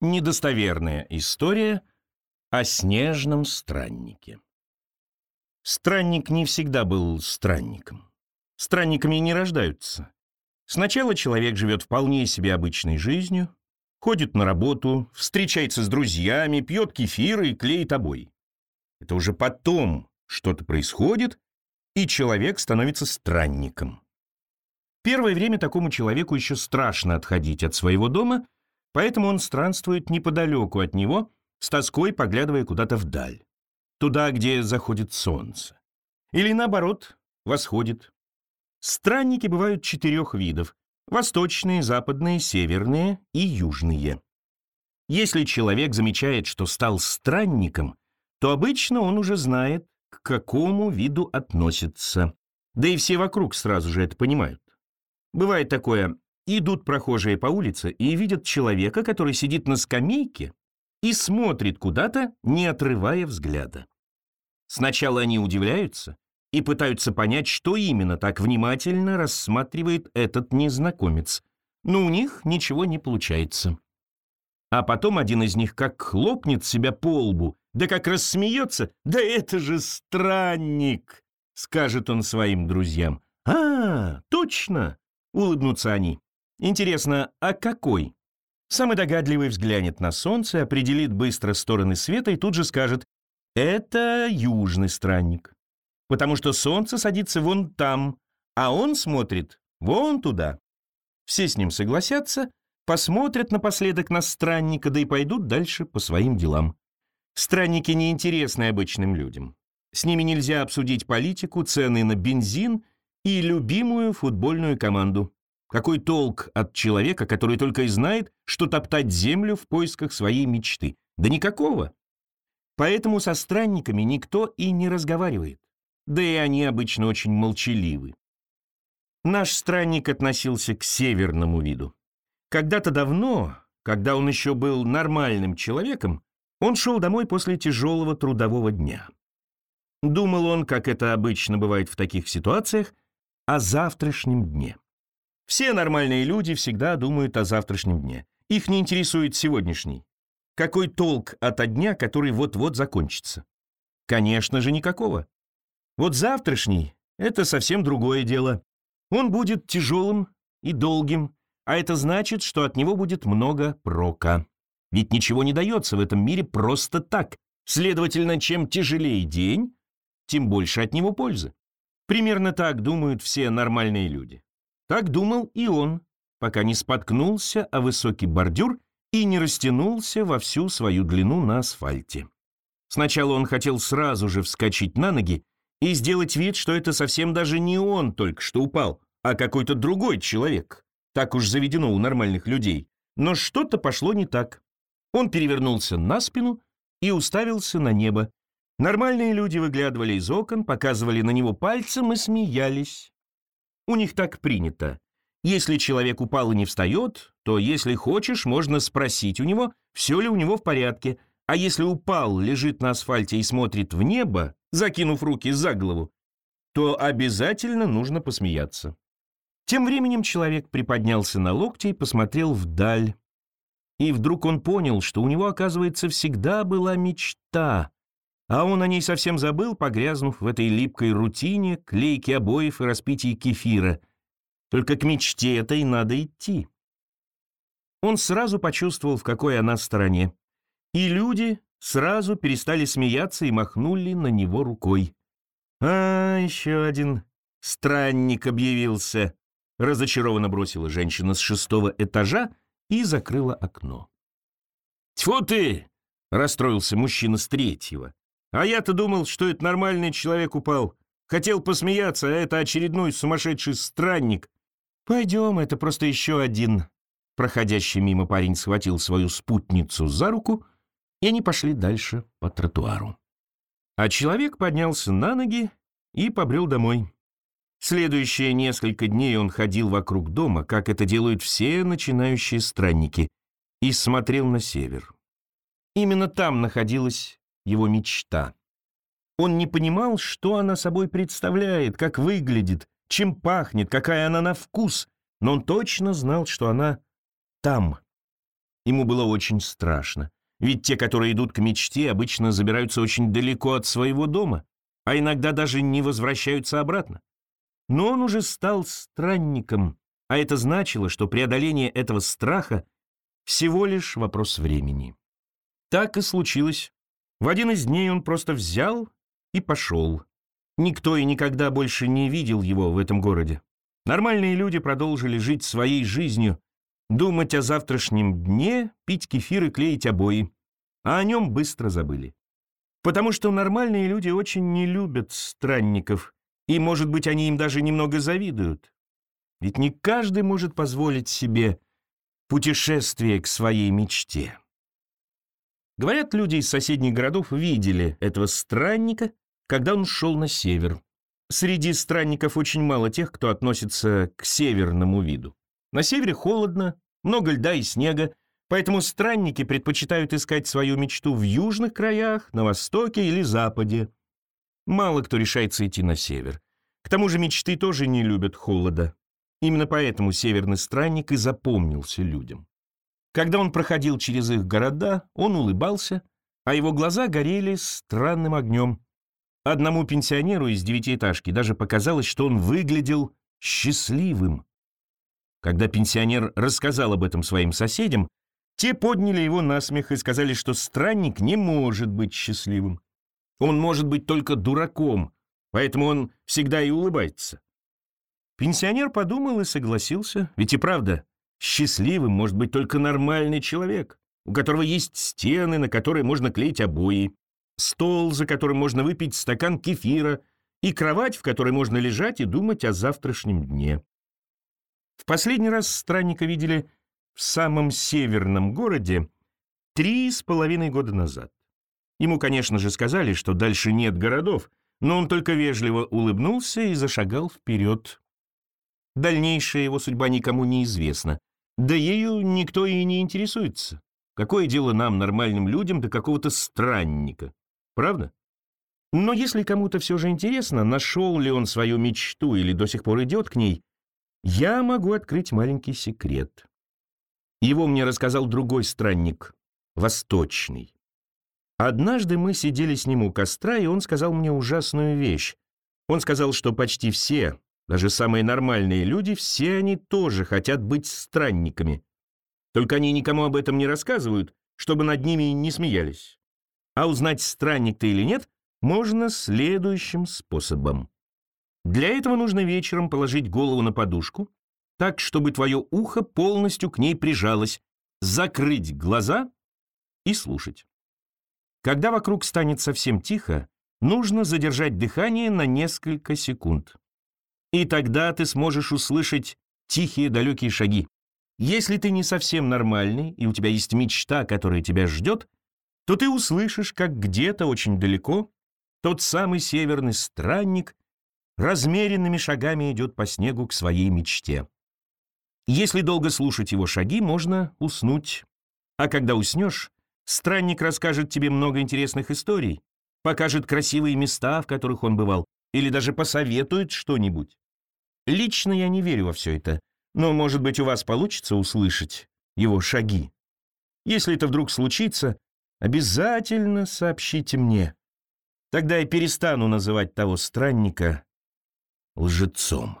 Недостоверная история о снежном страннике. Странник не всегда был странником. Странниками не рождаются. Сначала человек живет вполне себе обычной жизнью, ходит на работу, встречается с друзьями, пьет кефир и клеит обои. Это уже потом что-то происходит, и человек становится странником. Первое время такому человеку еще страшно отходить от своего дома, поэтому он странствует неподалеку от него, с тоской поглядывая куда-то вдаль, туда, где заходит солнце. Или наоборот, восходит. Странники бывают четырех видов — восточные, западные, северные и южные. Если человек замечает, что стал странником, то обычно он уже знает, к какому виду относится. Да и все вокруг сразу же это понимают. Бывает такое, идут прохожие по улице и видят человека, который сидит на скамейке и смотрит куда-то, не отрывая взгляда. Сначала они удивляются и пытаются понять, что именно так внимательно рассматривает этот незнакомец, но у них ничего не получается. А потом один из них как хлопнет себя по лбу, да как рассмеется, да это же странник, скажет он своим друзьям. А, точно, Улыбнутся они. Интересно, а какой? Самый догадливый взглянет на солнце, определит быстро стороны света и тут же скажет «Это южный странник». Потому что солнце садится вон там, а он смотрит вон туда. Все с ним согласятся, посмотрят напоследок на странника, да и пойдут дальше по своим делам. Странники неинтересны обычным людям. С ними нельзя обсудить политику, цены на бензин и любимую футбольную команду. Какой толк от человека, который только и знает, что топтать землю в поисках своей мечты? Да никакого. Поэтому со странниками никто и не разговаривает. Да и они обычно очень молчаливы. Наш странник относился к северному виду. Когда-то давно, когда он еще был нормальным человеком, он шел домой после тяжелого трудового дня. Думал он, как это обычно бывает в таких ситуациях, о завтрашнем дне. Все нормальные люди всегда думают о завтрашнем дне. Их не интересует сегодняшний. Какой толк от дня, который вот-вот закончится? Конечно же, никакого. Вот завтрашний — это совсем другое дело. Он будет тяжелым и долгим, а это значит, что от него будет много прока. Ведь ничего не дается в этом мире просто так. Следовательно, чем тяжелее день, тем больше от него пользы. Примерно так думают все нормальные люди. Так думал и он, пока не споткнулся о высокий бордюр и не растянулся во всю свою длину на асфальте. Сначала он хотел сразу же вскочить на ноги и сделать вид, что это совсем даже не он только что упал, а какой-то другой человек. Так уж заведено у нормальных людей. Но что-то пошло не так. Он перевернулся на спину и уставился на небо, Нормальные люди выглядывали из окон, показывали на него пальцем и смеялись. У них так принято. Если человек упал и не встает, то, если хочешь, можно спросить у него, все ли у него в порядке. А если упал, лежит на асфальте и смотрит в небо, закинув руки за голову, то обязательно нужно посмеяться. Тем временем человек приподнялся на локте и посмотрел вдаль. И вдруг он понял, что у него, оказывается, всегда была мечта а он о ней совсем забыл, погрязнув в этой липкой рутине, клейке обоев и распитии кефира. Только к мечте этой надо идти. Он сразу почувствовал, в какой она стороне. И люди сразу перестали смеяться и махнули на него рукой. «А, еще один странник объявился», — разочарованно бросила женщина с шестого этажа и закрыла окно. «Тьфу ты!» — расстроился мужчина с третьего. А я-то думал, что это нормальный человек упал. Хотел посмеяться, а это очередной сумасшедший странник. Пойдем, это просто еще один. Проходящий мимо парень схватил свою спутницу за руку, и они пошли дальше по тротуару. А человек поднялся на ноги и побрел домой. Следующие несколько дней он ходил вокруг дома, как это делают все начинающие странники, и смотрел на север. Именно там находилась его мечта. Он не понимал, что она собой представляет, как выглядит, чем пахнет, какая она на вкус, но он точно знал, что она там. ему было очень страшно. Ведь те, которые идут к мечте, обычно забираются очень далеко от своего дома, а иногда даже не возвращаются обратно. Но он уже стал странником, а это значило, что преодоление этого страха всего лишь вопрос времени. Так и случилось. В один из дней он просто взял и пошел. Никто и никогда больше не видел его в этом городе. Нормальные люди продолжили жить своей жизнью, думать о завтрашнем дне, пить кефир и клеить обои, а о нем быстро забыли. Потому что нормальные люди очень не любят странников, и, может быть, они им даже немного завидуют. Ведь не каждый может позволить себе путешествие к своей мечте. Говорят, люди из соседних городов видели этого странника, когда он шел на север. Среди странников очень мало тех, кто относится к северному виду. На севере холодно, много льда и снега, поэтому странники предпочитают искать свою мечту в южных краях, на востоке или западе. Мало кто решается идти на север. К тому же мечты тоже не любят холода. Именно поэтому северный странник и запомнился людям. Когда он проходил через их города, он улыбался, а его глаза горели странным огнем. Одному пенсионеру из девятиэтажки даже показалось, что он выглядел счастливым. Когда пенсионер рассказал об этом своим соседям, те подняли его на смех и сказали, что странник не может быть счастливым. Он может быть только дураком, поэтому он всегда и улыбается. Пенсионер подумал и согласился, ведь и правда, счастливым может быть только нормальный человек, у которого есть стены, на которые можно клеить обои, стол, за которым можно выпить стакан кефира, и кровать, в которой можно лежать и думать о завтрашнем дне. В последний раз странника видели в самом северном городе три с половиной года назад. Ему, конечно же, сказали, что дальше нет городов, но он только вежливо улыбнулся и зашагал вперед. Дальнейшая его судьба никому не известна, да ею никто и не интересуется. Какое дело нам, нормальным людям, до какого-то странника? Правда? Но если кому-то все же интересно, нашел ли он свою мечту или до сих пор идет к ней, я могу открыть маленький секрет. Его мне рассказал другой странник, восточный. Однажды мы сидели с ним у костра, и он сказал мне ужасную вещь. Он сказал, что почти все, даже самые нормальные люди, все они тоже хотят быть странниками. Только они никому об этом не рассказывают, чтобы над ними не смеялись. А узнать, странник ты или нет, можно следующим способом. Для этого нужно вечером положить голову на подушку, так, чтобы твое ухо полностью к ней прижалось, закрыть глаза и слушать. Когда вокруг станет совсем тихо, нужно задержать дыхание на несколько секунд. И тогда ты сможешь услышать тихие далекие шаги. Если ты не совсем нормальный, и у тебя есть мечта, которая тебя ждет, то ты услышишь, как где-то очень далеко тот самый северный странник размеренными шагами идет по снегу к своей мечте. Если долго слушать его шаги, можно уснуть. А когда уснешь, странник расскажет тебе много интересных историй, покажет красивые места, в которых он бывал, или даже посоветует что-нибудь. Лично я не верю во все это, но, может быть, у вас получится услышать его шаги. Если это вдруг случится, обязательно сообщите мне. Тогда я перестану называть того странника лжецом.